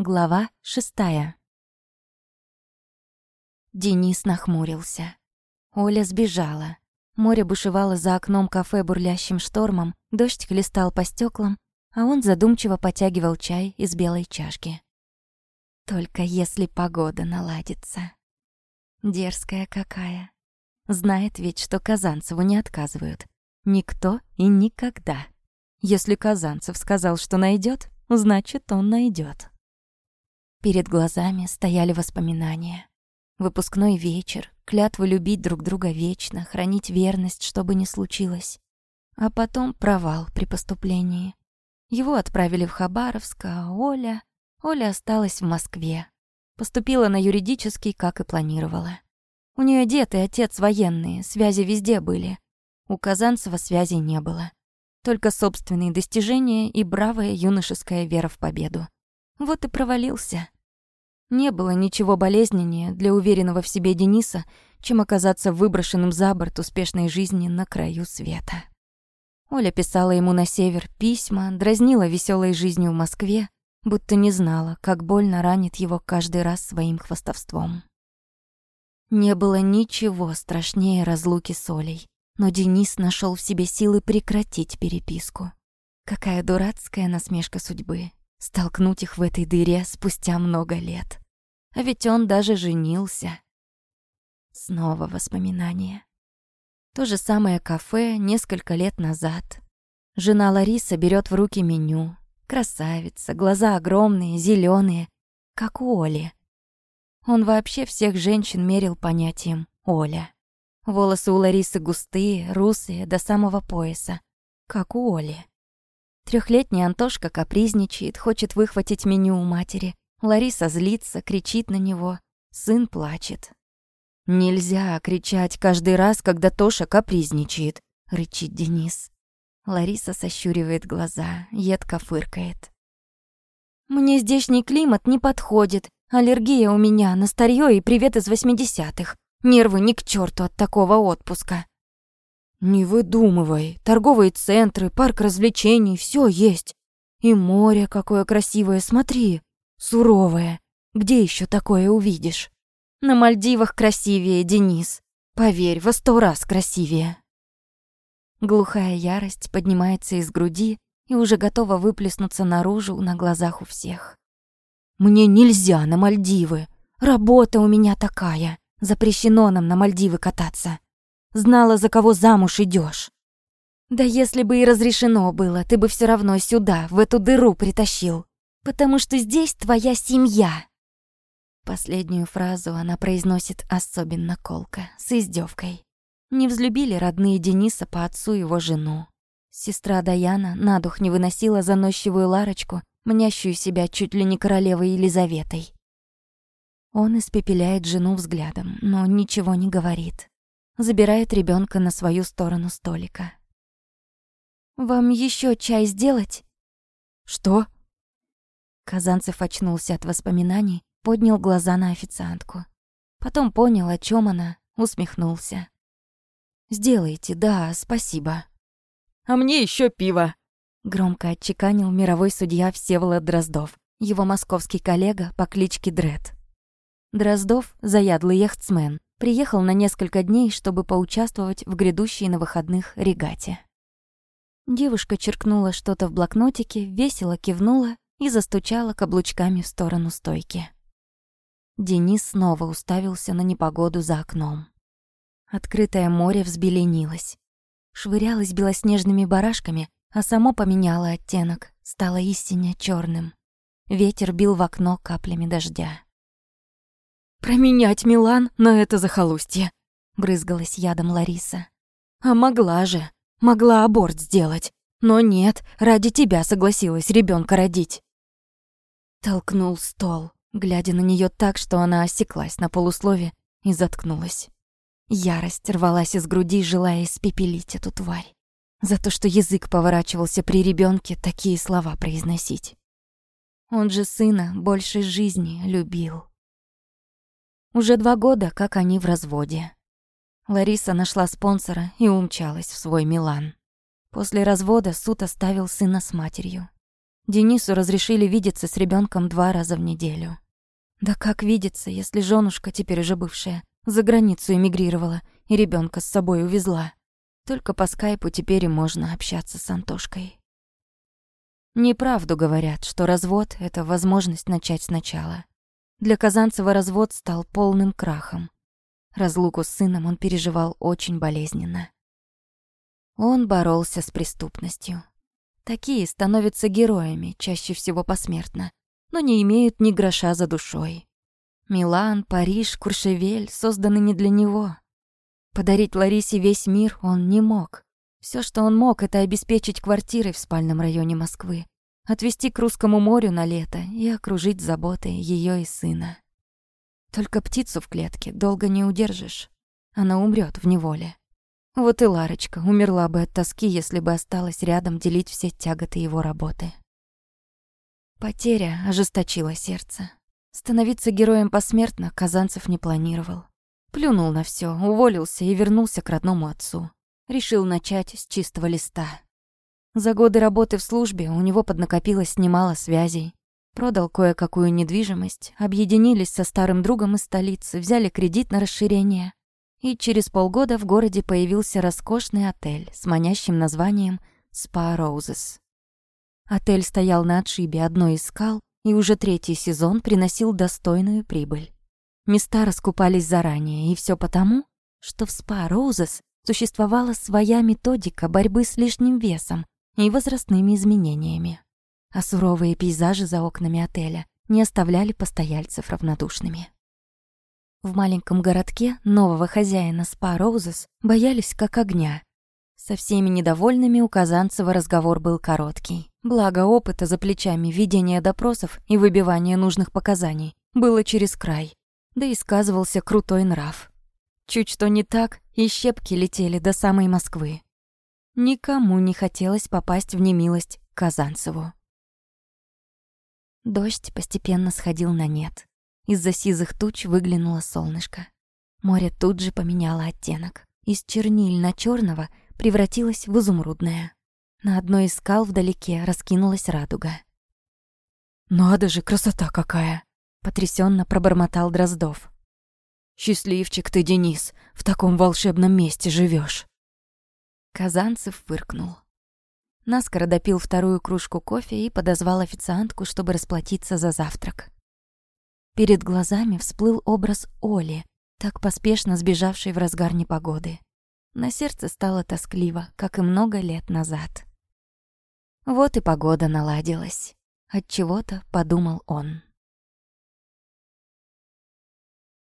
Глава шестая. Денис нахмурился. Оля сбежала. Море бушевало за окном кафе бурлящим штормом, дождь хлестал по стеклам, а он задумчиво потягивал чай из белой чашки. Только если погода наладится. Дерзкая какая. Знает ведь, что Казанцеву не отказывают. Никто и никогда. Если Казанцев сказал, что найдет, значит, он найдет. Перед глазами стояли воспоминания. Выпускной вечер, клятвы любить друг друга вечно, хранить верность, что бы ни случилось. А потом провал при поступлении. Его отправили в Хабаровск, а Оля... Оля осталась в Москве. Поступила на юридический, как и планировала. У нее дед и отец военные, связи везде были. У Казанцева связи не было. Только собственные достижения и бравая юношеская вера в победу. Вот и провалился. Не было ничего болезненнее для уверенного в себе Дениса, чем оказаться выброшенным за борт успешной жизни на краю света. Оля писала ему на север письма, дразнила веселой жизнью в Москве, будто не знала, как больно ранит его каждый раз своим хвастовством. Не было ничего страшнее разлуки с Олей, но Денис нашел в себе силы прекратить переписку. Какая дурацкая насмешка судьбы столкнуть их в этой дыре спустя много лет. А ведь он даже женился. Снова воспоминания. То же самое кафе несколько лет назад. Жена Лариса берет в руки меню. Красавица, глаза огромные, зеленые, как у Оли. Он вообще всех женщин мерил понятием «Оля». Волосы у Ларисы густые, русые, до самого пояса, как у Оли. Трехлетний Антошка капризничает, хочет выхватить меню у матери. Лариса злится, кричит на него. Сын плачет. «Нельзя кричать каждый раз, когда Тоша капризничает», — рычит Денис. Лариса сощуривает глаза, едко фыркает. «Мне здешний климат не подходит. Аллергия у меня на старье и привет из восьмидесятых. Нервы ни к черту от такого отпуска». «Не выдумывай. Торговые центры, парк развлечений, все есть. И море какое красивое, смотри. Суровое. Где еще такое увидишь? На Мальдивах красивее, Денис. Поверь, во сто раз красивее». Глухая ярость поднимается из груди и уже готова выплеснуться наружу на глазах у всех. «Мне нельзя на Мальдивы. Работа у меня такая. Запрещено нам на Мальдивы кататься. Знала, за кого замуж идешь. Да если бы и разрешено было, ты бы все равно сюда, в эту дыру притащил. Потому что здесь твоя семья. Последнюю фразу она произносит особенно колко, с издевкой. Не взлюбили родные Дениса по отцу его жену. Сестра Даяна на дух не выносила заносчивую Ларочку, мнящую себя чуть ли не королевой Елизаветой. Он испепеляет жену взглядом, но ничего не говорит забирает ребенка на свою сторону столика. «Вам еще чай сделать?» «Что?» Казанцев очнулся от воспоминаний, поднял глаза на официантку. Потом понял, о чем она, усмехнулся. «Сделайте, да, спасибо». «А мне еще пиво!» Громко отчеканил мировой судья Всеволод Дроздов, его московский коллега по кличке Дред. Дроздов — заядлый яхтсмен, приехал на несколько дней, чтобы поучаствовать в грядущей на выходных регате. Девушка черкнула что-то в блокнотике, весело кивнула и застучала каблучками в сторону стойки. Денис снова уставился на непогоду за окном. Открытое море взбеленилось. Швырялось белоснежными барашками, а само поменяло оттенок, стало истинно черным. Ветер бил в окно каплями дождя. «Променять Милан на это захолустье», — брызгалась ядом Лариса. «А могла же, могла аборт сделать. Но нет, ради тебя согласилась ребенка родить». Толкнул стол, глядя на нее так, что она осеклась на полуслове и заткнулась. Ярость рвалась из груди, желая испепелить эту тварь. За то, что язык поворачивался при ребенке такие слова произносить. Он же сына больше жизни любил. Уже два года, как они в разводе. Лариса нашла спонсора и умчалась в свой Милан. После развода суд оставил сына с матерью. Денису разрешили видеться с ребенком два раза в неделю. Да как видеться, если женушка, теперь уже бывшая, за границу эмигрировала и ребенка с собой увезла? Только по скайпу теперь и можно общаться с Антошкой. Неправду говорят, что развод — это возможность начать сначала. Для Казанцева развод стал полным крахом. Разлуку с сыном он переживал очень болезненно. Он боролся с преступностью. Такие становятся героями, чаще всего посмертно, но не имеют ни гроша за душой. Милан, Париж, Куршевель созданы не для него. Подарить Ларисе весь мир он не мог. Все, что он мог, это обеспечить квартирой в спальном районе Москвы, отвезти к Русскому морю на лето и окружить заботой ее и сына. Только птицу в клетке долго не удержишь. Она умрет в неволе. Вот и Ларочка умерла бы от тоски, если бы осталась рядом делить все тяготы его работы. Потеря ожесточила сердце. Становиться героем посмертно Казанцев не планировал. Плюнул на все, уволился и вернулся к родному отцу. Решил начать с чистого листа. За годы работы в службе у него поднакопилось немало связей. Продал кое-какую недвижимость, объединились со старым другом из столицы, взяли кредит на расширение и через полгода в городе появился роскошный отель с манящим названием «Spa Roses». Отель стоял на отшибе одной из скал и уже третий сезон приносил достойную прибыль. Места раскупались заранее, и все потому, что в Spa Roses существовала своя методика борьбы с лишним весом и возрастными изменениями. А суровые пейзажи за окнами отеля не оставляли постояльцев равнодушными. В маленьком городке нового хозяина Спа Роузес боялись как огня. Со всеми недовольными у Казанцева разговор был короткий. Благо опыта за плечами ведения допросов и выбивания нужных показаний было через край. Да и сказывался крутой нрав. Чуть что не так, и щепки летели до самой Москвы. Никому не хотелось попасть в немилость Казанцеву. Дождь постепенно сходил на нет. Из-за сизых туч выглянуло солнышко. Море тут же поменяло оттенок. Из чернильно черного превратилось в изумрудное. На одной из скал вдалеке раскинулась радуга. «Надо же, красота какая!» — потрясенно пробормотал Дроздов. «Счастливчик ты, Денис, в таком волшебном месте живешь. Казанцев фыркнул. Наскоро допил вторую кружку кофе и подозвал официантку, чтобы расплатиться за завтрак. Перед глазами всплыл образ Оли, так поспешно сбежавшей в разгар непогоды. На сердце стало тоскливо, как и много лет назад. Вот и погода наладилась. От чего-то подумал он.